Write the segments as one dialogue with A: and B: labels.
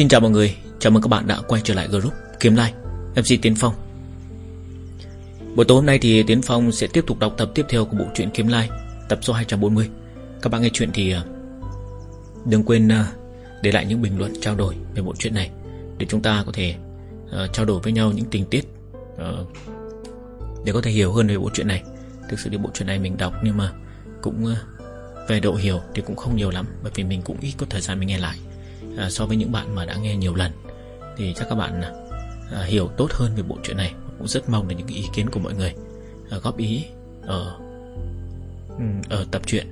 A: Xin chào mọi người, chào mừng các bạn đã quay trở lại group Kiếm Lai, MC Tiến Phong. Buổi tối hôm nay thì Tiến Phong sẽ tiếp tục đọc tập tiếp theo của bộ truyện Kiếm Lai Tập số 240 Các bạn nghe chuyện thì à, đừng quên à, để lại những bình luận trao đổi về bộ truyện này Để chúng ta có thể à, trao đổi với nhau những tình tiết Để có thể hiểu hơn về bộ truyện này. Thực sự thì bộ truyện này mình đọc nhưng mà cũng về độ hiểu thì cũng không nhiều lắm Bởi vì mình cũng ít có thời gian mình nghe lại à, so với những bạn mà đã nghe nhiều lần thì chắc các bạn à, hiểu tốt hơn về bộ truyện này. Cũng rất mong là những ý kiến của mọi người à, góp ý ở ừ, ở tập truyện.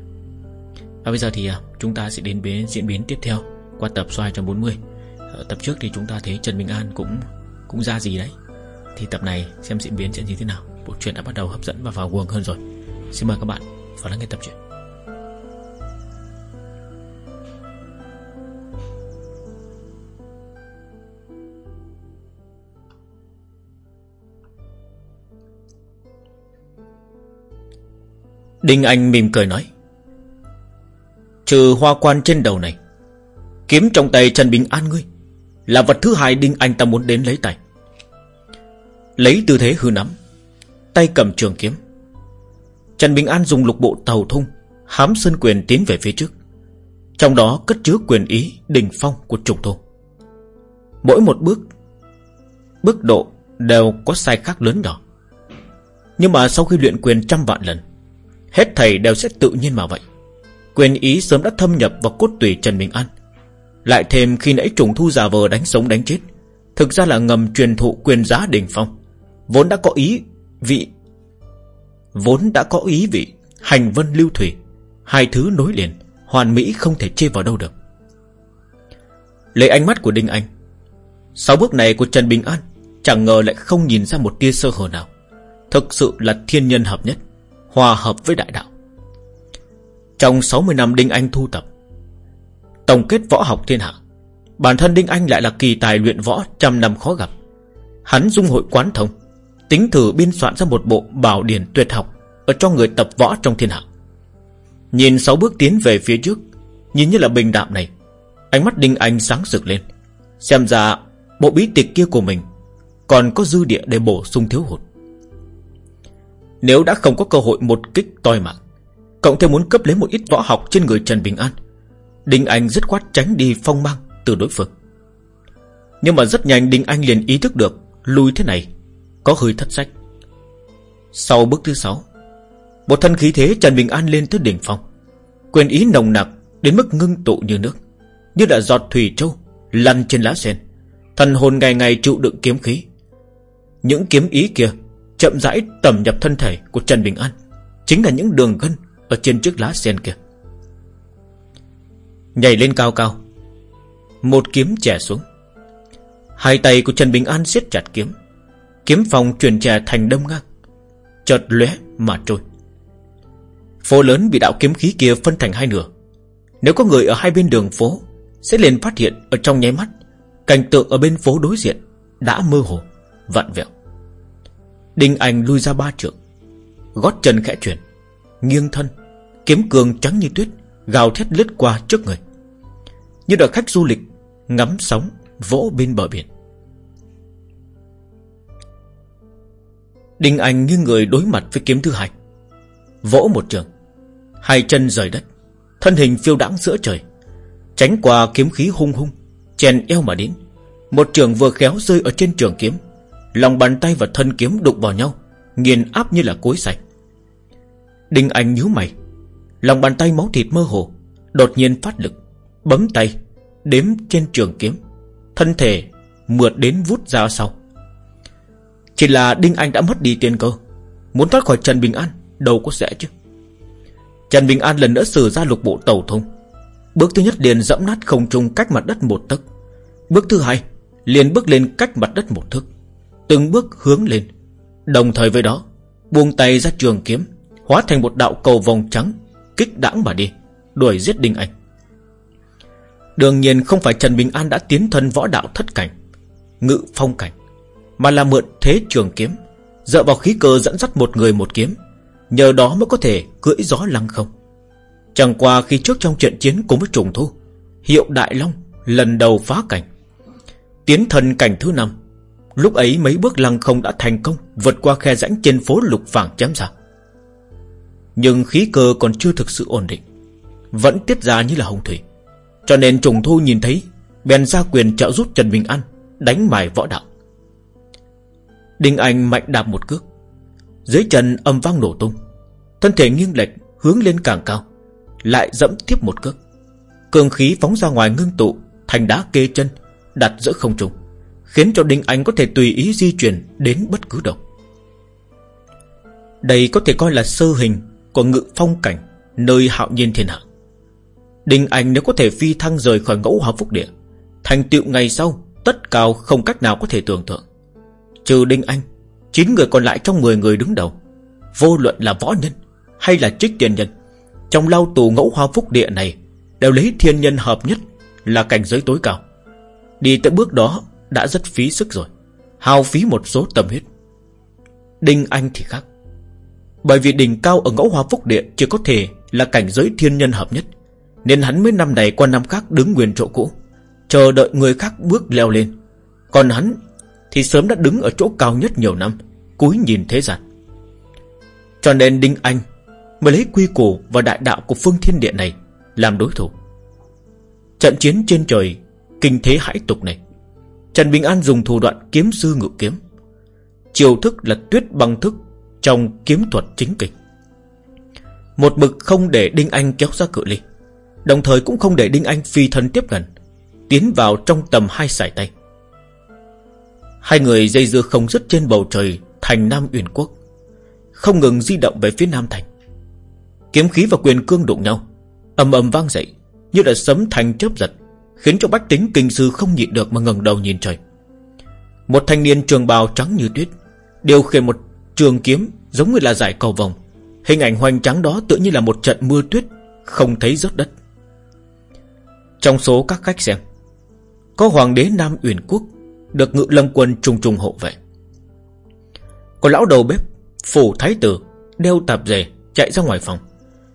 A: Và bây giờ thì à, chúng ta sẽ đến với diễn biến tiếp theo qua tập xoay trong 40 ở tập trước thì chúng ta thấy Trần minh An cũng cũng ra gì đấy. Thì tập này xem diễn biến sẽ như thế nào. Bộ truyện đã bắt đầu hấp dẫn và vào guồng hơn rồi. Xin mời các bạn vào lắng nghe tập truyện. Đinh Anh mỉm cười nói, Trừ hoa quan trên đầu này, Kiếm trong tay Trần Bình An ngươi Là vật thứ hai Đinh Anh ta muốn đến lấy tay. Lấy tư thế hư nắm, Tay cầm trường kiếm. Trần Bình An dùng lục bộ tàu thung Hám sơn quyền tiến về phía trước. Trong đó cất chứa quyền ý Đình phong của trùng thô Mỗi một bước Bước độ đều có sai khác lớn nhỏ. Nhưng mà sau khi luyện quyền trăm vạn lần Hết thầy đều sẽ tự nhiên mà vậy. Quyền ý sớm đã thâm nhập vào cốt tủy Trần Bình An. Lại thêm khi nãy trùng thu giả vờ đánh sống đánh chết, Thực ra là ngầm truyền thụ quyền giá đỉnh phong. Vốn đã có ý vị, Vốn đã có ý vị, Hành vân lưu thủy, Hai thứ nối liền, Hoàn mỹ không thể chê vào đâu được. Lấy ánh mắt của Đinh Anh Sáu bước này của Trần Bình An, Chẳng ngờ lại không nhìn ra một tia sơ hở nào. Thực sự là thiên nhân hợp nhất. Hòa hợp với đại đạo. Trong 60 năm Đinh Anh thu tập, Tổng kết võ học thiên hạ, Bản thân Đinh Anh lại là kỳ tài luyện võ Trăm năm khó gặp. Hắn dung hội quán thông, Tính thử biên soạn ra một bộ bảo điển tuyệt học Ở cho người tập võ trong thiên hạ. Nhìn sáu bước tiến về phía trước, Nhìn như là bình đạm này, Ánh mắt Đinh Anh sáng rực lên, Xem ra bộ bí tịch kia của mình Còn có dư địa để bổ sung thiếu hụt nếu đã không có cơ hội một kích toi mạng. Cộng thêm muốn cấp lấy một ít võ học trên người Trần Bình An. Đinh Anh dứt khoát tránh đi phong mang từ đối phương. Nhưng mà rất nhanh Đinh Anh liền ý thức được Lùi thế này Có hơi thất sách. Sau bước thứ sáu, Một thân khí thế Trần Bình An lên tới đỉnh phong, Quyền ý nồng nặc Đến mức ngưng tụ như nước, Như đã giọt thủy châu Lăn trên lá sen. Thần hồn ngày ngày trụ đựng kiếm khí. Những kiếm ý kia chậm rãi tẩm nhập thân thể của Trần Bình An chính là những đường gân ở trên chiếc lá sen kia. Nhảy lên cao cao, một kiếm chẻ xuống. Hai tay của Trần Bình An siết chặt kiếm, kiếm phòng truyền chè thành đâm ngang, chợt lóe mà trôi. Phố lớn bị đạo kiếm khí kia phân thành hai nửa. Nếu có người ở hai bên đường phố, sẽ liền phát hiện ở trong nháy mắt, cảnh tượng ở bên phố đối diện đã mơ hồ, vặn vẹo. Đinh Anh lui ra ba trượng, Gót chân khẽ chuyển, Nghiêng thân, Kiếm cường trắng như tuyết, Gào thét lướt qua trước người. Như đợi khách du lịch Ngắm sóng Vỗ bên bờ biển. Đinh Anh như người đối mặt với kiếm thứ hai, Vỗ một trường, Hai chân rời đất, Thân hình phiêu đãng giữa trời, Tránh qua kiếm khí hung hung, Chèn eo mà đến. Một trường vừa khéo rơi ở trên trường kiếm Lòng bàn tay và thân kiếm đụng vào nhau, Nghiền áp như là cối sạch Đinh Anh nhíu mày, Lòng bàn tay máu thịt mơ hồ, Đột nhiên phát lực, Bấm tay, Đếm trên trường kiếm, Thân thể mượt đến vút ra sau. Chỉ là Đinh Anh đã mất đi tiền cơ, Muốn thoát khỏi Trần Bình An, Đâu có dễ chứ. Trần Bình An lần nữa sử ra lục bộ tàu thông. Bước thứ nhất liền dẫm nát không trung cách mặt đất một tấc. Bước thứ hai liền bước lên cách mặt đất một thước. Từng bước hướng lên. Đồng thời với đó, Buông tay ra trường kiếm, Hóa thành một đạo cầu vòng trắng, Kích đãng mà đi, Đuổi giết Đinh Anh. Đương nhiên không phải Trần Bình An đã tiến thân võ đạo thất cảnh, Ngự phong cảnh, Mà là mượn thế trường kiếm, Dựa vào khí cơ dẫn dắt một người một kiếm, Nhờ đó mới có thể cưỡi gió lăng không. Chẳng qua khi trước trong trận chiến cùng với trùng thu, Hiệu Đại Long lần đầu phá cảnh, Tiến thần cảnh thứ năm Lúc ấy mấy bước lăng không đã thành công, Vượt qua khe rãnh trên phố lục vàng chém ra. Nhưng khí cơ còn chưa thực sự ổn định, Vẫn tiết ra như là hồng thủy. Cho nên trùng thu nhìn thấy, Bèn ra quyền trợ giúp Trần Bình An Đánh mài võ đạo. Đinh Anh mạnh đạp một cước, Dưới chân âm vang nổ tung. Thân thể nghiêng lệch hướng lên càng cao, Lại dẫm tiếp một cước. Cường khí phóng ra ngoài ngưng tụ, Thành đá kê chân, Đặt giữa không trung. Khiến cho Đinh Anh có thể tùy ý di chuyển Đến bất cứ đâu. Đây có thể coi là sơ hình Của ngự phong cảnh Nơi hạo nhiên thiên hạ. Đinh Anh nếu có thể phi thăng rời khỏi ngẫu hòa phúc địa, Thành tựu ngày sau, Tất cao không cách nào có thể tưởng tượng. Trừ Đinh Anh, chín người còn lại trong 10 người đứng đầu, Vô luận là võ nhân Hay là trích tiền nhân, Trong lao tù ngẫu hoa phúc địa này Đều lấy thiên nhân hợp nhất Là cảnh giới tối cao. Đi tới bước đó đã rất phí sức rồi, Hao phí một số tâm huyết. Đinh Anh thì khác. Bởi vì đỉnh cao ở ngẫu hoa phúc địa Chỉ có thể là cảnh giới thiên nhân hợp nhất, Nên hắn mới năm này qua năm khác đứng nguyên chỗ cũ, Chờ đợi người khác bước leo lên. Còn hắn Thì sớm đã đứng ở chỗ cao nhất nhiều năm, Cúi nhìn thế gian. Cho nên Đinh Anh Mới lấy quy củ và đại đạo của phương thiên địa này Làm đối thủ. Trận chiến trên trời Kinh thế hãi tục này. Trần Bình An dùng thủ đoạn kiếm sư ngự kiếm. Chiều thức là tuyết băng thức Trong kiếm thuật chính kịch. Một bực không để Đinh Anh kéo ra cự ly, Đồng thời cũng không để Đinh Anh phi thân tiếp gần Tiến vào trong tầm hai sải tay. Hai người dây dưa không dứt trên bầu trời Thành Nam Uyển Quốc, Không ngừng di động về phía Nam Thành. Kiếm khí và quyền cương đụng nhau, ầm ầm vang dậy, Như là sấm thành chớp giật. Khiến cho bách tính kinh sư không nhịn được Mà ngẩng đầu nhìn trời. Một thanh niên trường bào trắng như tuyết, Điều khiển một trường kiếm Giống như là giải cầu vòng Hình ảnh hoành trắng đó tự như là một trận mưa tuyết, Không thấy rớt đất. Trong số các khách xem, Có hoàng đế Nam Uyển Quốc Được ngự lâm quân trùng trùng hộ vệ. Có lão đầu bếp Phủ thái tử Đeo tạp dề chạy ra ngoài phòng.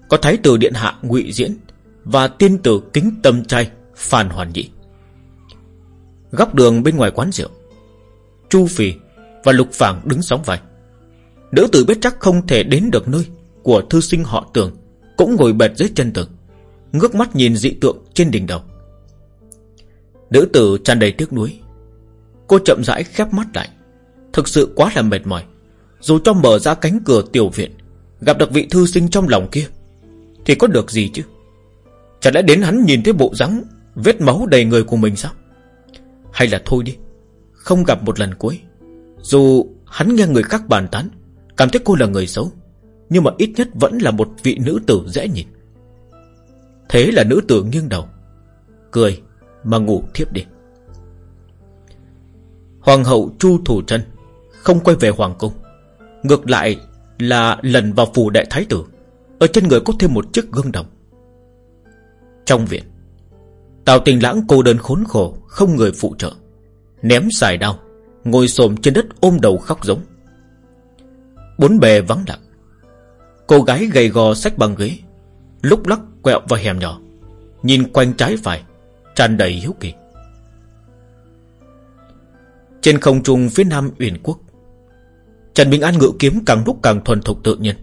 A: Có thái tử điện hạ ngụy Diễn Và tiên tử kính tâm trai Phan Hoàn Nhị Góc đường bên ngoài quán rượu, Chu Phì và Lục Phàng đứng sóng vai. Nữ tử biết chắc không thể đến được nơi Của thư sinh họ tường, Cũng ngồi bệt dưới chân tường, Ngước mắt nhìn dị tượng trên đỉnh đầu. Nữ tử tràn đầy tiếc nuối. Cô chậm rãi khép mắt lại. Thực sự quá là mệt mỏi. Dù cho mở ra cánh cửa tiểu viện, Gặp được vị thư sinh trong lòng kia, Thì có được gì chứ? Chẳng lẽ đến hắn nhìn thấy bộ rắn Vết máu đầy người của mình sao? Hay là thôi đi, Không gặp một lần cuối. Dù hắn nghe người khác bàn tán, Cảm thấy cô là người xấu, Nhưng mà ít nhất vẫn là một vị nữ tử dễ nhìn. Thế là nữ tử nghiêng đầu, Cười mà ngủ thiếp đi. Hoàng hậu Chu Thủ Trân Không quay về Hoàng Cung, Ngược lại là lần vào phủ đại thái tử, Ở trên người có thêm một chiếc gương đồng. Trong viện Tào tình lãng cô đơn khốn khổ, Không người phụ trợ. Ném xài đao, Ngồi xồm trên đất ôm đầu khóc giống. Bốn bề vắng lặng. Cô gái gầy gò sách bằng ghế, Lúc lắc quẹo vào hẻm nhỏ, Nhìn quanh trái phải, tràn đầy hiếu kỳ. Trên không trung phía nam Uyển Quốc, Trần Bình An ngự kiếm càng lúc càng thuần thục tự nhiên.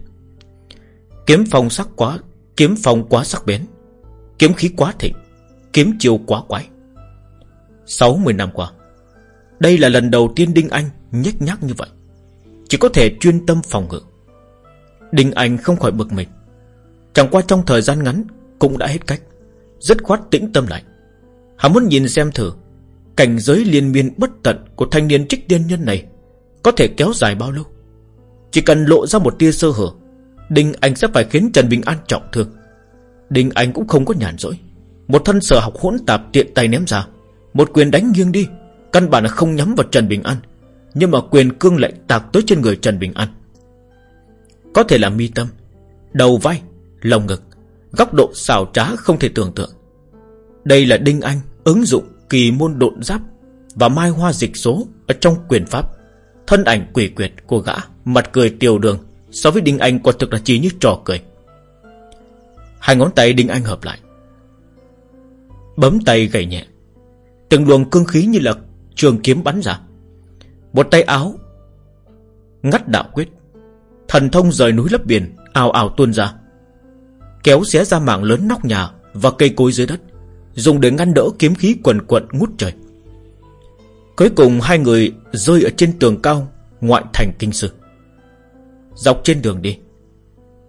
A: Kiếm phong sắc quá, Kiếm phong quá sắc bén, Kiếm khí quá thịnh. Kiếm chiêu quá quái. 60 năm qua, Đây là lần đầu tiên Đinh Anh nhếch nhác như vậy. Chỉ có thể chuyên tâm phòng ngự. Đinh Anh không khỏi bực mình. Chẳng qua trong thời gian ngắn Cũng đã hết cách. Rất khoát tĩnh tâm lại. Hắn muốn nhìn xem thử Cảnh giới liên miên bất tận Của thanh niên trích tiên nhân này Có thể kéo dài bao lâu. Chỉ cần lộ ra một tia sơ hở, Đinh Anh sẽ phải khiến Trần Bình An trọng thương. Đinh Anh cũng không có nhàn rỗi một thân sở học hỗn tạp tiện tay ném ra. Một quyền đánh nghiêng đi, Căn bản là không nhắm vào Trần Bình An. Nhưng mà quyền cương lại tạc tới trên người Trần Bình An. Có thể là mi tâm, Đầu vai Lồng ngực, Góc độ xào trá không thể tưởng tượng. Đây là Đinh Anh ứng dụng kỳ môn độn giáp Và mai hoa dịch số Ở trong quyền pháp. Thân ảnh quỷ quyệt của gã, Mặt cười tiều đường, So với Đinh Anh quả thực là chỉ như trò cười. Hai ngón tay Đinh Anh hợp lại. Bấm tay gảy nhẹ. Từng luồng cương khí như là Trường kiếm bắn ra. Một tay áo Ngắt đạo quyết. Thần thông rời núi lấp biển, ào ào tuôn ra. Kéo xé ra mảng lớn nóc nhà Và cây cối dưới đất, Dùng để ngăn đỡ kiếm khí quần quận ngút trời. Cuối cùng hai người rơi ở trên tường cao Ngoại thành kinh sư. Dọc trên đường đi,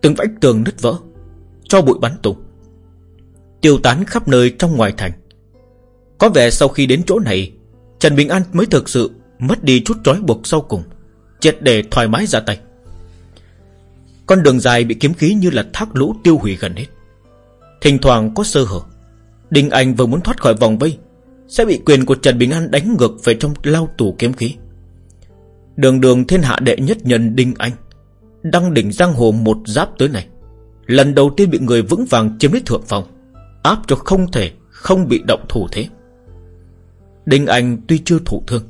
A: Từng vách tường nứt vỡ, Cho bụi bắn tung. Tiêu tán khắp nơi trong ngoài thành. Có vẻ sau khi đến chỗ này, Trần Bình An mới thực sự Mất đi chút trói buộc sau cùng, Triệt để thoải mái ra tay. Con đường dài bị kiếm khí như là thác lũ tiêu hủy gần hết. Thỉnh thoảng có sơ hở, Đinh Anh vừa muốn thoát khỏi vòng vây, Sẽ bị quyền của Trần Bình An đánh ngược Về trong lao tù kiếm khí. Đường đường thiên hạ đệ nhất nhân Đinh Anh, Đăng đỉnh giang hồ một giáp tới này, Lần đầu tiên bị người vững vàng chiếm lấy thượng phòng Áp cho không thể, Không bị động thủ thế. Đinh Anh tuy chưa thụ thương,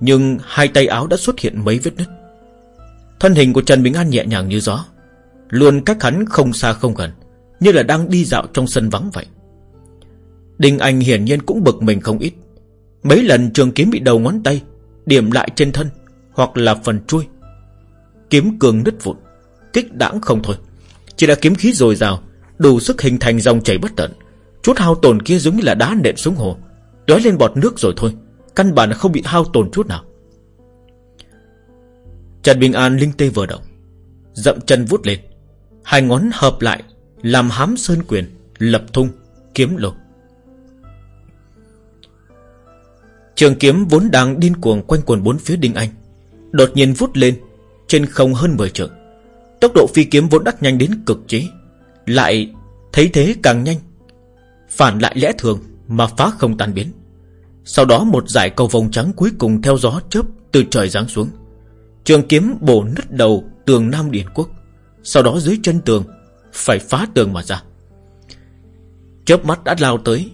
A: Nhưng hai tay áo đã xuất hiện mấy vết nứt. Thân hình của Trần Bình An nhẹ nhàng như gió, Luôn cách hắn không xa không gần, Như là đang đi dạo trong sân vắng vậy. Đinh Anh hiển nhiên cũng bực mình không ít. Mấy lần trường kiếm bị đầu ngón tay Điểm lại trên thân Hoặc là phần chui Kiếm cường nứt vụn, Kích đãng không thôi. Chỉ là kiếm khí dồi dào Đủ sức hình thành dòng chảy bất tận. Chút hao tổn kia giống như là đá nện xuống hồ. Đói lên bọt nước rồi thôi. Căn bản không bị hao tổn chút nào. Trần Bình An linh tê vừa động. Dậm chân vút lên. Hai ngón hợp lại, Làm hám sơn quyền, Lập thung, Kiếm lục Trường kiếm vốn đang điên cuồng quanh quần bốn phía Đinh Anh. Đột nhiên vút lên, Trên không hơn 10 trượng. Tốc độ phi kiếm vốn đắt nhanh đến cực trí lại thấy thế càng nhanh. Phản lại lẽ thường Mà phá không tan biến. Sau đó một dải cầu vòng trắng cuối cùng Theo gió chớp từ trời giáng xuống. Trường kiếm bổ nứt đầu Tường Nam Điển Quốc. Sau đó dưới chân tường Phải phá tường mà ra. Chớp mắt đã lao tới,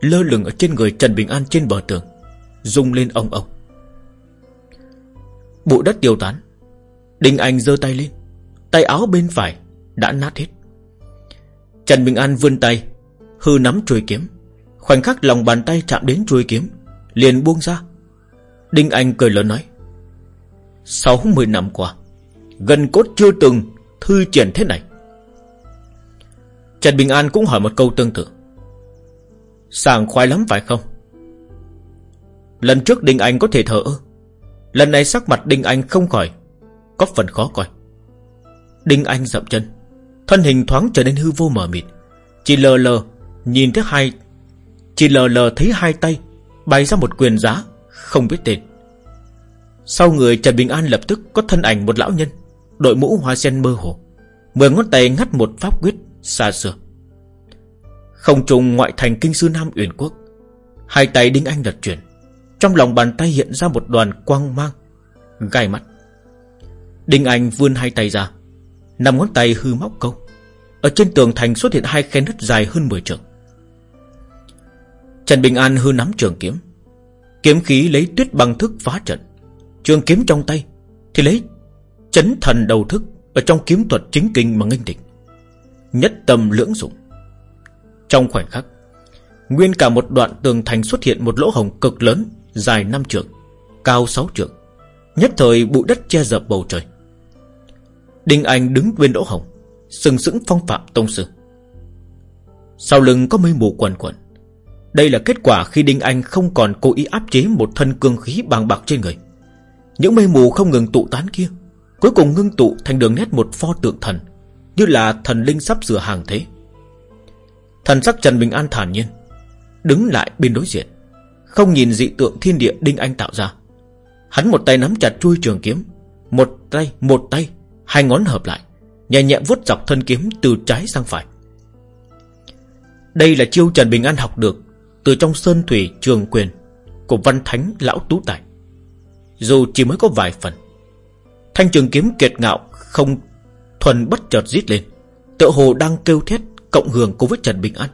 A: Lơ lửng ở trên người Trần Bình An trên bờ tường, Rung lên ông ông. Bụi đất tiêu tán. Đinh Anh giơ tay lên, Tay áo bên phải đã nát hết. Trần Bình An vươn tay, Hư nắm chuôi kiếm. Khoảnh khắc lòng bàn tay chạm đến chuôi kiếm, Liền buông ra. Đinh Anh cười lớn nói Sáu mươi năm qua, Gần cốt chưa từng thư triển thế này. Trần Bình An cũng hỏi một câu tương tự. Sàng khoái lắm phải không? Lần trước Đinh Anh có thể thở Lần này sắc mặt Đinh Anh không khỏi Có phần khó coi. Đinh Anh dậm chân. Thân hình thoáng trở nên hư vô mờ mịt. Chỉ lờ lờ, Nhìn thấy hai Chỉ lờ lờ thấy hai tay Bày ra một quyền giá, Không biết tên. Sau người Trần Bình An lập tức có thân ảnh một lão nhân, Đội mũ hoa sen mơ hồ, Mười ngón tay ngắt một pháp quyết xa xưa. Không trùng ngoại thành kinh sư Nam Uyển Quốc, Hai tay Đinh Anh lật chuyển, Trong lòng bàn tay hiện ra một đoàn quang mang, Gai mắt. Đinh Anh vươn hai tay ra Năm ngón tay hư móc câu. Ở trên tường thành xuất hiện hai khe nứt dài hơn 10 trượng. Trần Bình An hư nắm trường kiếm. Kiếm khí lấy tuyết băng thức phá trận. Trường kiếm trong tay Thì lấy chấn thần đầu thức Ở trong kiếm thuật chính kinh mà nghênh địch. Nhất tâm lưỡng dụng. Trong khoảnh khắc, Nguyên cả một đoạn tường thành xuất hiện một lỗ hồng cực lớn, Dài 5 trượng, Cao 6 trượng. Nhất thời bụi đất che dập bầu trời. Đinh Anh đứng bên lỗ hồng Sừng sững phong phạm tông sư. Sau lưng có mây mù quần quần. Đây là kết quả khi Đinh Anh không còn cố ý áp chế Một thân cương khí bàng bạc trên người. Những mây mù không ngừng tụ tán kia Cuối cùng ngưng tụ thành đường nét một pho tượng thần Như là thần linh sắp sửa hàng thế. Thần sắc Trần Bình An thản nhiên Đứng lại bên đối diện Không nhìn dị tượng thiên địa Đinh Anh tạo ra. Hắn một tay nắm chặt chui trường kiếm Một tay, một tay Hai ngón hợp lại, Nhẹ nhẹ vuốt dọc thân kiếm từ trái sang phải. Đây là chiêu Trần Bình An học được Từ trong sơn thủy trường quyền Của văn thánh lão tú tài. Dù chỉ mới có vài phần, Thanh trường kiếm kiệt ngạo Không thuần bất chợt rít lên, Tựa hồ đang kêu thét Cộng hưởng cùng với Trần Bình An.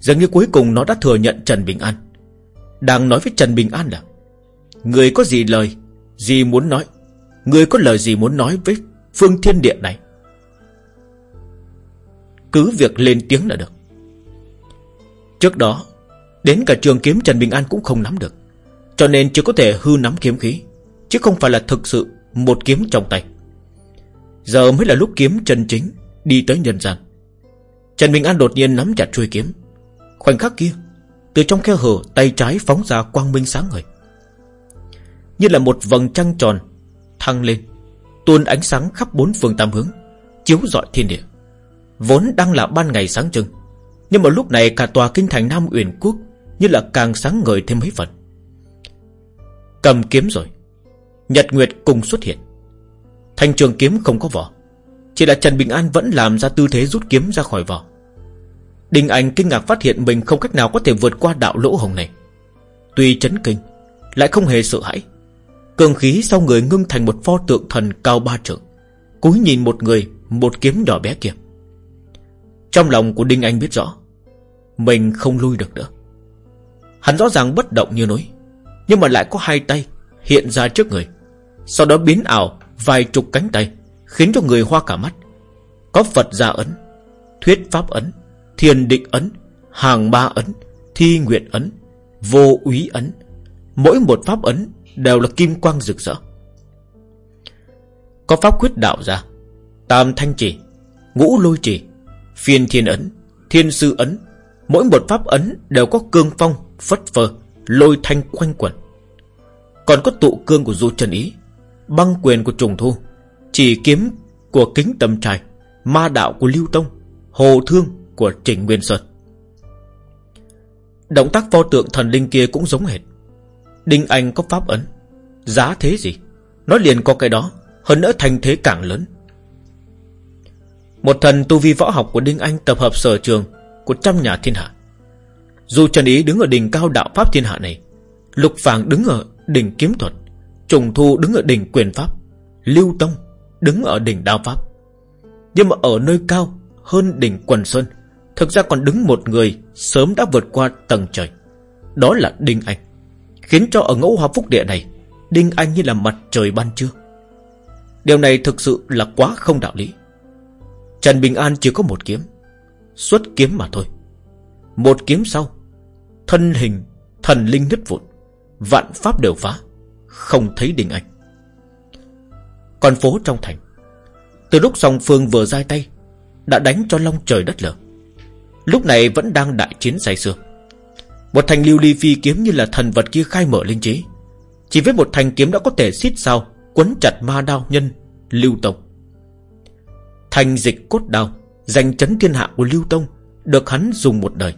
A: Dường như cuối cùng nó đã thừa nhận Trần Bình An. Đang nói với Trần Bình An là, Người có gì lời, Gì muốn nói Người có lời gì muốn nói với phương thiên địa này? Cứ việc lên tiếng là được. Trước đó, Đến cả trường kiếm Trần Bình An cũng không nắm được, Cho nên chỉ có thể hư nắm kiếm khí, Chứ không phải là thực sự Một kiếm trong tay. Giờ mới là lúc kiếm chân chính Đi tới nhân gian. Trần Bình An đột nhiên nắm chặt chuôi kiếm. Khoảnh khắc kia, Từ trong khe hở tay trái phóng ra quang minh sáng ngời. Như là một vầng trăng tròn Thăng lên, Tuôn ánh sáng khắp bốn phương tám hướng, Chiếu rọi thiên địa. Vốn đang là ban ngày sáng trưng, Nhưng mà lúc này cả tòa kinh thành Nam Uyển Quốc Như là càng sáng ngời thêm mấy phần. Cầm kiếm rồi, Nhật Nguyệt cùng xuất hiện. Thanh trường kiếm không có vỏ, Chỉ là Trần Bình An vẫn làm ra tư thế rút kiếm ra khỏi vỏ. Đinh Anh kinh ngạc phát hiện mình không cách nào có thể vượt qua đạo lỗ hồng này. Tuy chấn kinh, Lại không hề sợ hãi Cường khí sau người ngưng thành một pho tượng thần cao ba trượng, Cúi nhìn một người, Một kiếm nhỏ bé kia. Trong lòng của Đinh Anh biết rõ, Mình không lui được nữa. Hắn rõ ràng bất động như núi, Nhưng mà lại có hai tay Hiện ra trước người, Sau đó biến ảo vài chục cánh tay, Khiến cho người hoa cả mắt. Có Phật gia ấn, Thuyết pháp ấn, Thiền định ấn, Hàng ba ấn, Thi nguyện ấn, Vô úy ấn. Mỗi một pháp ấn Đều là kim quang rực rỡ. Có pháp quyết đạo ra, Tam thanh chỉ Ngũ lôi chỉ Phiên thiên ấn, Thiên sư ấn, Mỗi một pháp ấn đều có cương phong, Phất phơ, Lôi thanh quanh quẩn. Còn có tụ cương của du Trần ý, Băng quyền của trùng thu, Chỉ kiếm của kính tâm trai, Ma đạo của Lưu Tông, Hồ thương của Trình Nguyên Sơn. Động tác pho tượng thần linh kia cũng giống hệt. Đinh Anh có pháp ấn. Giá thế gì? Nó liền có cái đó, Hơn nữa thành thế càng lớn. Một thần tu vi võ học của Đinh Anh tập hợp sở trường Của trăm nhà thiên hạ. Dù Trần Ý đứng ở đỉnh cao đạo pháp thiên hạ này, Lục Phàng đứng ở đỉnh kiếm thuật, Trùng Thu đứng ở đỉnh quyền pháp, Lưu Tông đứng ở đỉnh đao pháp. Nhưng mà ở nơi cao Hơn đỉnh quần sơn, Thực ra còn đứng một người Sớm đã vượt qua tầng trời, Đó là Đinh Anh. Khiến cho ở ngẫu hoa phúc địa này, Đinh Anh như là mặt trời ban trưa. Điều này thực sự là quá không đạo lý. Trần Bình An chỉ có một kiếm, Xuất kiếm mà thôi. Một kiếm sau, Thân hình, Thần linh nứt vụn, Vạn pháp đều phá, Không thấy Đinh Anh. Còn phố trong thành, Từ lúc song phương vừa ra tay, Đã đánh cho long trời đất lở. Lúc này vẫn đang đại chiến say sưa. Một thành lưu ly phi kiếm như là thần vật kia khai mở linh trí Chỉ với một thanh kiếm đã có thể xít sao, Quấn chặt ma đao nhân, Lưu Tông. Thành dịch cốt đao Giành chấn thiên hạ của Lưu Tông, Được hắn dùng một đời,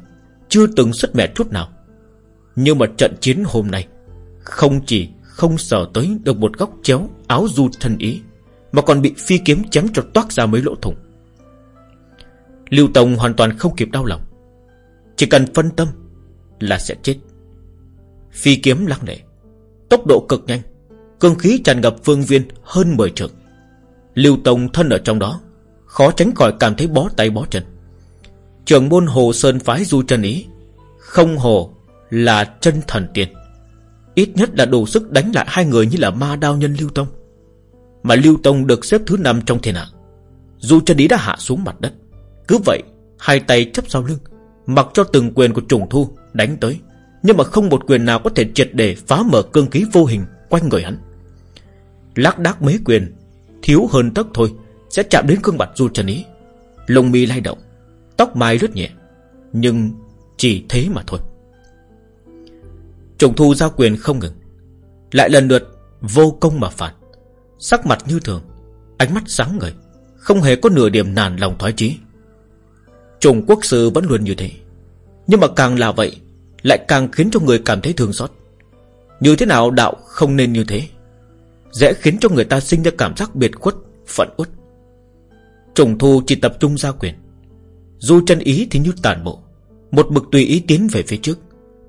A: Chưa từng xuất mẹ chút nào. Nhưng mà trận chiến hôm nay, Không chỉ không sở tới được một góc chéo Áo du thân ý, Mà còn bị phi kiếm chém cho toát ra mấy lỗ thủng. Lưu Tông hoàn toàn không kịp đau lòng. Chỉ cần phân tâm là sẽ chết. Phi kiếm lắc nể Tốc độ cực nhanh, Cương khí tràn ngập phương viên hơn 10 trường Lưu Tông thân ở trong đó, Khó tránh khỏi cảm thấy bó tay bó chân. Trường môn Hồ Sơn phái du chân ý, Không hồ là chân thần tiên. Ít nhất là đủ sức đánh lại hai người như là ma đao nhân Lưu Tông. Mà Lưu Tông được xếp thứ năm trong thiên hạ. Du chân ý đã hạ xuống mặt đất, cứ vậy Hai tay chấp sau lưng, Mặc cho từng quyền của trùng thu đánh tới. Nhưng mà không một quyền nào có thể triệt để phá mở cương khí vô hình quanh người hắn. Lác đác mấy quyền, Thiếu hơn tấc thôi, Sẽ chạm đến gương mặt du trần ý. Lông mi lay động, Tóc mai rất nhẹ, Nhưng chỉ thế mà thôi. Trùng thu giao quyền không ngừng, Lại lần lượt vô công mà phản. Sắc mặt như thường, Ánh mắt sáng ngời, Không hề có nửa điểm nản lòng thoái chí. Trùng Quốc sư vẫn luôn như thế, Nhưng mà càng là vậy lại càng khiến cho người cảm thấy thương xót. Như thế nào đạo không nên như thế. Dễ khiến cho người ta sinh ra cảm giác biệt khuất Phận uất. Trùng thu chỉ tập trung ra quyền. Dù chân ý thì như tàn bộ. Một mực tùy ý tiến về phía trước.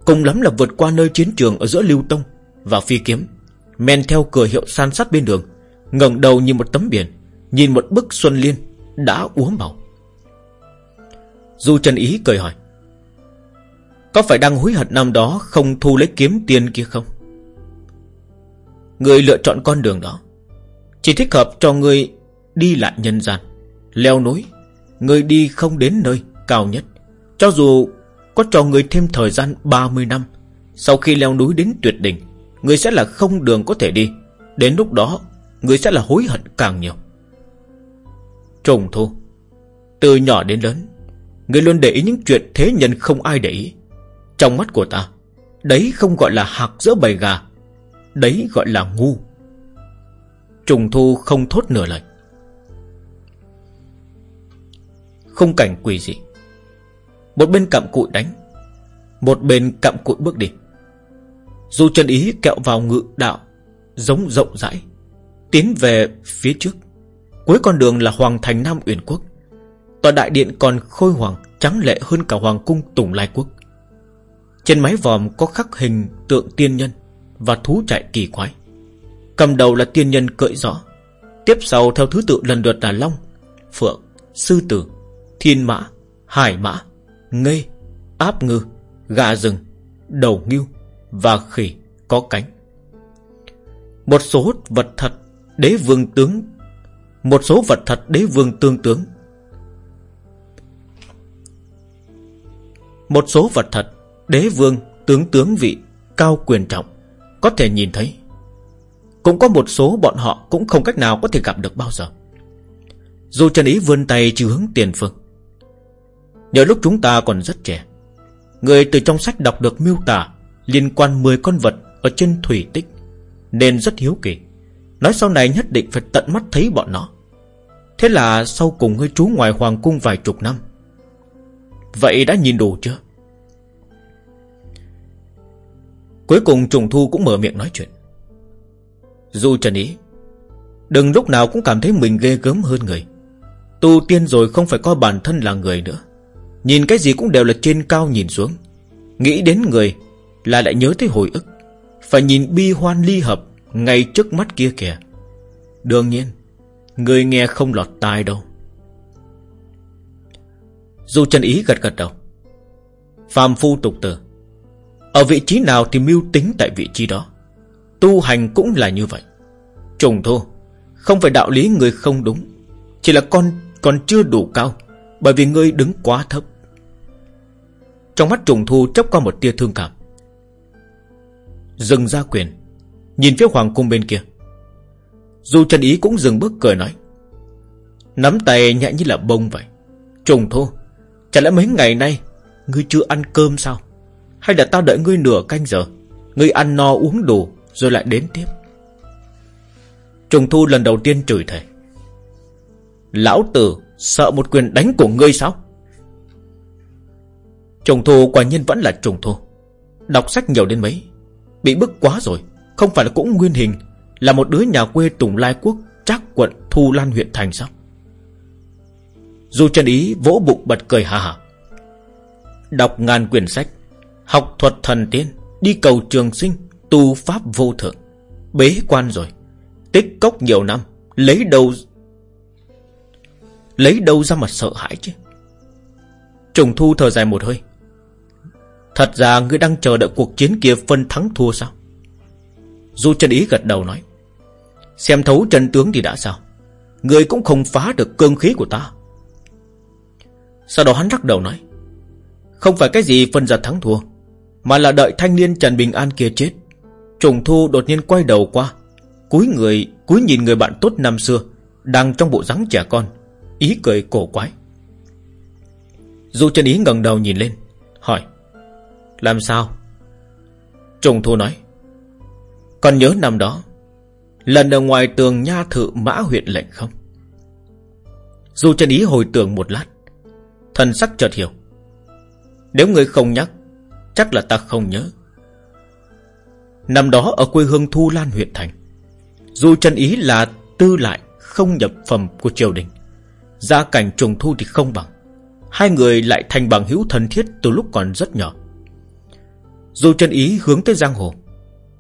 A: Cùng lắm là vượt qua nơi chiến trường Ở giữa lưu tông và phi kiếm. Men theo cửa hiệu san sát bên đường, ngẩng đầu như một tấm biển, Nhìn một bức xuân liên Đã úa màu. Du Trần Ý cười hỏi có phải đang hối hận năm đó Không thu lấy kiếm tiền kia không? Người lựa chọn con đường đó. Chỉ thích hợp cho người Đi lại nhân gian, Leo núi, Người đi không đến nơi cao nhất. Cho dù có cho người thêm thời gian 30 năm, Sau khi leo núi đến tuyệt đỉnh, Người sẽ là không đường có thể đi. Đến lúc đó, Người sẽ là hối hận càng nhiều. Trùng thu. Từ nhỏ đến lớn, Người luôn để ý những chuyện thế nhân không ai để ý. Trong mắt của ta, Đấy không gọi là hạc giữa bầy gà, Đấy gọi là ngu. Trùng thu không thốt nửa lời. Không cảnh quỷ gì Một bên cặm cụi đánh, Một bên cặm cụi bước đi. Dù chân ý kẹo vào ngự đạo, Giống rộng rãi, Tiến về phía trước. Cuối con đường là Hoàng thành Nam Uyển Quốc. Tòa đại điện còn khôi hoàng Trắng lệ hơn cả Hoàng cung Tùng Lai Quốc. Trên mái vòm có khắc hình tượng tiên nhân Và thú chạy kỳ quái. Cầm đầu là tiên nhân cưỡi rõ Tiếp sau theo thứ tự lần lượt là Long Phượng, Sư Tử Thiên Mã, Hải Mã Ngây, Áp Ngư Gà rừng, Đầu Ngưu Và Khỉ có cánh. Một số vật thật Đế vương tướng Một số vật thật đế vương tương tướng. Một số vật thật Đế vương, tướng tướng vị, Cao quyền trọng, Có thể nhìn thấy. Cũng có một số bọn họ Cũng không cách nào có thể gặp được bao giờ. Dù Trần Ý vươn tay chỉ hướng tiền phương. Nhờ lúc chúng ta còn rất trẻ, Người từ trong sách đọc được miêu tả Liên quan 10 con vật Ở trên thủy tích, Nên rất hiếu kỳ. Nói sau này nhất định phải tận mắt thấy bọn nó. Thế là sau cùng ngươi trú ngoài hoàng cung vài chục năm. Vậy đã nhìn đủ chưa? Cuối cùng trùng thu cũng mở miệng nói chuyện. Du Trần Ý, Đừng lúc nào cũng cảm thấy mình ghê gớm hơn người. Tu tiên rồi không phải coi bản thân là người nữa. Nhìn cái gì cũng đều là trên cao nhìn xuống. Nghĩ đến người Là lại nhớ tới hồi ức. Phải nhìn bi hoan ly hợp Ngay trước mắt kia kìa. Đương nhiên, Người nghe không lọt tai đâu. Du chân ý gật gật đầu. Phàm phu tục tử ở vị trí nào thì mưu tính tại vị trí đó. Tu hành cũng là như vậy. Trùng thô Không phải đạo lý người không đúng, Chỉ là con, còn chưa đủ cao, Bởi vì ngươi đứng quá thấp. Trong mắt trùng thu chấp qua một tia thương cảm. Dừng ra quyền, Nhìn phía hoàng cung bên kia. Dù Trần Ý cũng dừng bước cười nói, Nắm tay nhẹ như là bông vậy. Trùng thu Chả lẽ mấy ngày nay Ngươi chưa ăn cơm sao? Hay là tao đợi ngươi nửa canh giờ, Ngươi ăn no uống đủ, Rồi lại đến tiếp. Trùng thu lần đầu tiên chửi thề. Lão tử, Sợ một quyền đánh của ngươi sao? Trùng thu quả nhiên vẫn là trùng thu. Đọc sách nhiều đến mấy, Bị bức quá rồi. Không phải là cũng nguyên hình, Là một đứa nhà quê Tùng Lai Quốc, Trác quận, Thu Lan, huyện thành sao? Dù chân ý vỗ bụng bật cười hà hà Đọc ngàn quyển sách Học thuật thần tiên, Đi cầu trường sinh, Tu pháp vô thượng. Bế quan rồi, Tích cốc nhiều năm, Lấy đầu, Lấy đâu ra mà sợ hãi chứ. Trùng thu thở dài một hơi. Thật ra ngươi đang chờ đợi cuộc chiến kia phân thắng thua sao? Du chân ý gật đầu nói, Xem thấu chân tướng thì đã sao? Ngươi cũng không phá được cương khí của ta. Sau đó hắn lắc đầu nói, Không phải cái gì phân ra thắng thua mà là đợi thanh niên Trần Bình An kia chết. Trùng thu đột nhiên quay đầu qua, Cúi người, Cúi nhìn người bạn tốt năm xưa, Đang trong bộ dáng trẻ con, Ý cười cổ quái. Du chân ý ngẩng đầu nhìn lên, Hỏi, Làm sao? Trùng thu nói, Còn nhớ năm đó, Lần ở ngoài tường nha thự mã huyện lệnh không? Du chân ý hồi tưởng một lát, Thần sắc chợt hiểu, Nếu người không nhắc Chắc là ta không nhớ. Năm đó ở quê hương Thu Lan, huyện thành, Dù chân ý là tư lại Không nhập phẩm của triều đình, Gia cảnh trùng thu thì không bằng. Hai người lại thành bằng hữu thân thiết Từ lúc còn rất nhỏ. Dù chân ý hướng tới giang hồ,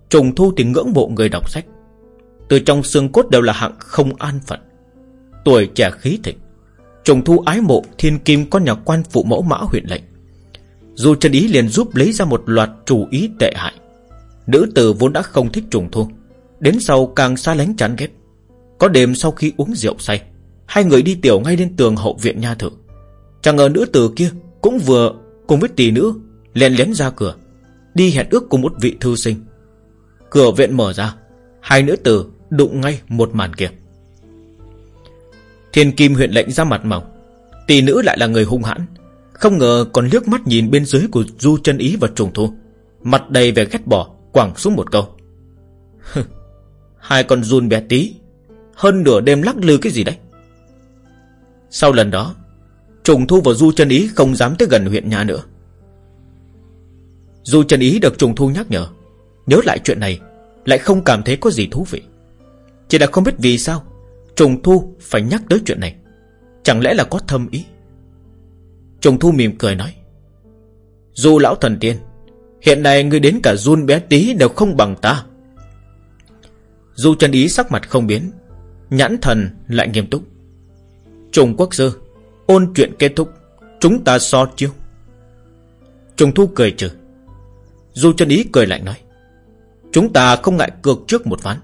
A: Trùng thu thì ngưỡng mộ người đọc sách. Từ trong xương cốt đều là hạng không an phận. Tuổi trẻ khí thịnh, Trùng thu ái mộ thiên kim con nhà quan phụ mẫu mã huyện lệnh. Dù chân ý liền giúp lấy ra một loạt chủ ý tệ hại. Nữ tử vốn đã không thích trùng thu Đến sau càng xa lánh chán ghét. Có đêm sau khi uống rượu say, Hai người đi tiểu ngay lên tường hậu viện nha thự Chẳng ngờ nữ tử kia Cũng vừa cùng với tỷ nữ liền lén ra cửa, Đi hẹn ước cùng một vị thư sinh. Cửa viện mở ra, Hai nữ tử đụng ngay một màn kia. Thiên Kim huyện lệnh ra mặt mỏng, Tỷ nữ lại là người hung hãn không ngờ còn liếc mắt nhìn bên dưới của Du chân Ý và Trùng Thu. Mặt đầy vẻ ghét bỏ, quẳng xuống một câu. Hai con run bé tí. Hơn nửa đêm lắc lư cái gì đấy? Sau lần đó, Trùng Thu và Du chân Ý không dám tới gần huyện nhà nữa. Du chân Ý được Trùng Thu nhắc nhở. Nhớ lại chuyện này, Lại không cảm thấy có gì thú vị. Chỉ là không biết vì sao, Trùng Thu phải nhắc tới chuyện này. Chẳng lẽ là có thâm ý? Trùng Thu mỉm cười nói, Du lão thần tiên, Hiện nay ngươi đến cả run bé tí đều không bằng ta. Du chân ý sắc mặt không biến, Nhãn thần lại nghiêm túc, Trùng quốc sư, Ôn chuyện kết thúc, Chúng ta so chiêu. Trùng thu cười trừ, Du chân ý cười lại nói, Chúng ta không ngại cược trước một ván,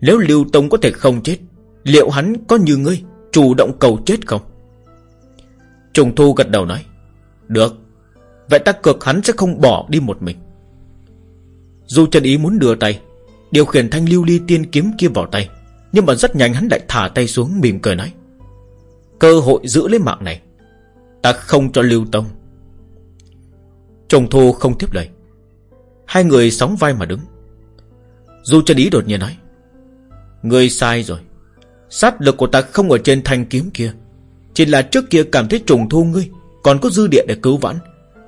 A: Nếu Lưu Tông có thể không chết, Liệu hắn có như ngươi Chủ động cầu chết không? Trùng thu gật đầu nói, Được, Vậy ta cược hắn sẽ không bỏ đi một mình. Dù Trần ý muốn đưa tay, Điều khiển thanh lưu ly tiên kiếm kia vào tay, Nhưng mà rất nhanh hắn lại thả tay xuống mỉm cười nói, Cơ hội giữ lấy mạng này, Ta không cho lưu tông. Trùng thu không tiếp lời. Hai người sóng vai mà đứng. Dù Trần ý đột nhiên nói Người sai rồi, Sát lực của ta không ở trên thanh kiếm kia chỉ là trước kia cảm thấy trùng thu ngươi, Còn có dư địa để cứu vãn,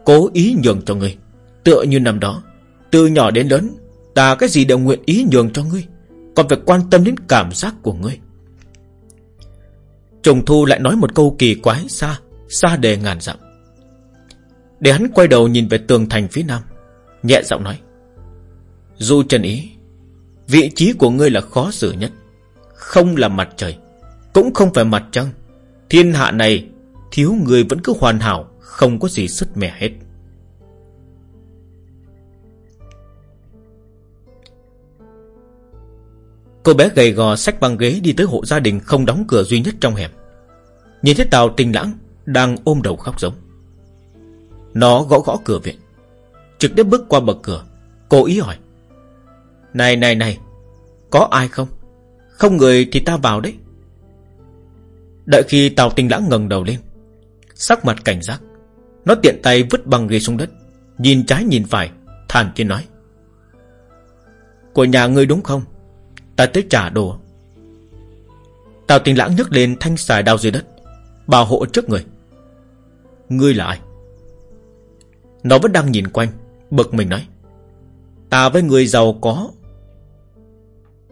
A: Cố ý nhường cho ngươi. Tựa như năm đó, Từ nhỏ đến lớn, Ta cái gì đều nguyện ý nhường cho ngươi, Còn phải quan tâm đến cảm giác của ngươi. Trùng thu lại nói một câu kỳ quái xa Xa đề ngàn dặm. Để hắn quay đầu nhìn về tường thành phía nam, Nhẹ giọng nói Du trần ý, Vị trí của ngươi là khó xử nhất, Không là mặt trời, Cũng không phải mặt trăng Thiên hạ này Thiếu người vẫn cứ hoàn hảo Không có gì sứt mẻ hết Cô bé gầy gò xách băng ghế đi tới hộ gia đình không đóng cửa duy nhất trong hẻm. Nhìn thấy Tào tình Lãng đang ôm đầu khóc giống. Nó gõ gõ cửa viện. Trực tiếp bước qua bậc cửa. cô ý hỏi. Này này này, có ai không? Không người thì ta vào đấy. Đợi khi Tào Tinh Lãng ngẩng đầu lên. Sắc mặt cảnh giác. Nó tiện tay vứt băng ghế xuống đất. Nhìn trái nhìn phải, thản nhiên nói. Của nhà ngươi đúng không? Ta tới trả đồ Tào tinh lãng nhấc lên thanh xài đao dưới đất Bảo hộ trước người Ngươi là ai Nó vẫn đang nhìn quanh Bực mình nói Ta với người giàu có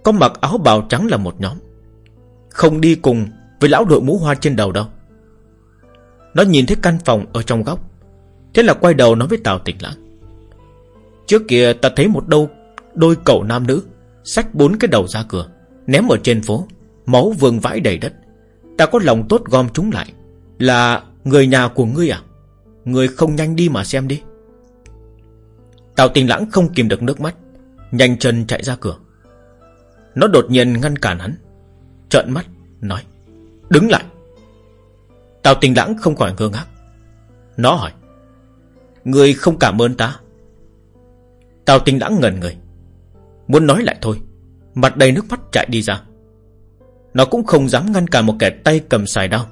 A: Có mặc áo bào trắng là một nhóm Không đi cùng với lão đội mũ hoa trên đầu đâu? Nó nhìn thấy căn phòng ở trong góc, Thế là quay đầu nói với Tào Tỉnh Lãng. Trước kia ta thấy một đâu, Đôi cậu nam nữ, Xách bốn cái đầu ra cửa, Ném ở trên phố, Máu vương vãi đầy đất. Ta có lòng tốt gom chúng lại, Là người nhà của ngươi à? Người không nhanh đi mà xem đi. Tào tình lãng không kìm được nước mắt, Nhanh chân chạy ra cửa. Nó đột nhiên ngăn cản hắn, Trợn mắt, Nói. Đứng lại. Tào tình lãng không khỏi ngơ ngác. Nó hỏi, Người không cảm ơn ta? Tào tình lãng ngần người. Muốn nói lại thôi, Mặt đầy nước mắt chạy đi ra. Nó cũng không dám ngăn cản một kẻ tay cầm xài đao,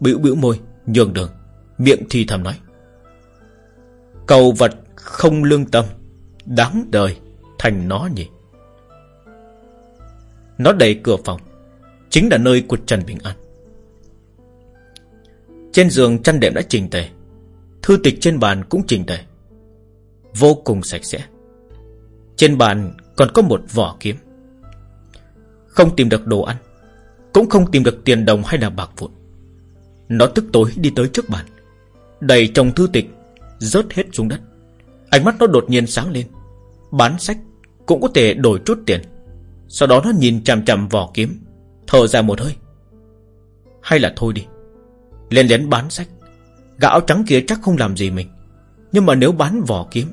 A: Bĩu bĩu môi, Nhường đường, Miệng thì thầm nói, Cầu vật không lương tâm Đáng đời Thành nó nhỉ? Nó đẩy cửa phòng, Chính là nơi của Trần Bình An. Trên giường chăn đệm đã chỉnh tề. Thư tịch trên bàn cũng chỉnh tề. Vô cùng sạch sẽ. Trên bàn còn có một vỏ kiếm. Không tìm được đồ ăn, Cũng không tìm được tiền đồng hay là bạc vụn. Nó tức tối đi tới trước bàn. Đầy trong thư tịch, Rớt hết xuống đất. Ánh mắt nó đột nhiên sáng lên. Bán sách cũng có thể đổi chút tiền. Sau đó nó nhìn chằm chằm vỏ kiếm, Thở ra một hơi. Hay là thôi đi. Lên đến bán sách. Gã trắng kia chắc không làm gì mình. Nhưng mà nếu bán vỏ kiếm,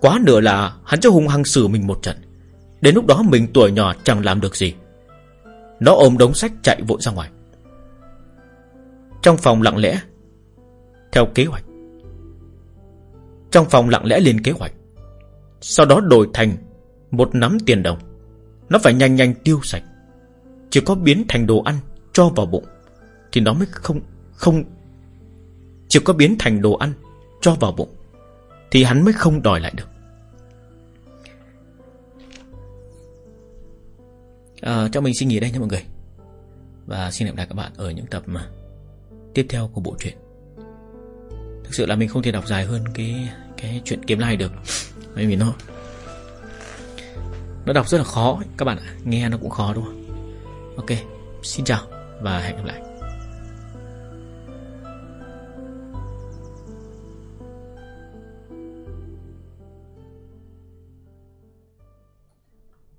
A: Quá nửa là hắn sẽ hung hăng xử mình một trận. Đến lúc đó mình tuổi nhỏ chẳng làm được gì. Nó ôm đống sách chạy vội ra ngoài. Trong phòng lặng lẽ, Theo kế hoạch. Trong phòng lặng lẽ lên kế hoạch. Sau đó đổi thành Một nắm tiền đồng. Nó phải nhanh nhanh tiêu sạch. Chỉ có biến thành đồ ăn cho vào bụng Thì nó mới không không Chỉ có biến thành đồ ăn cho vào bụng Thì hắn mới không đòi lại được. Ờ, à, Cho mình xin nghỉ đây nha mọi người. Và xin hẹn gặp lại các bạn ở những tập mà Tiếp theo của bộ truyện. Thực sự là mình không thể đọc dài hơn Cái cái chuyện kiếm lai được. Bởi vì nó Nó đọc rất là khó. Các bạn ạ Nghe nó cũng khó đúng không? Ok Xin chào và hẹn gặp lại.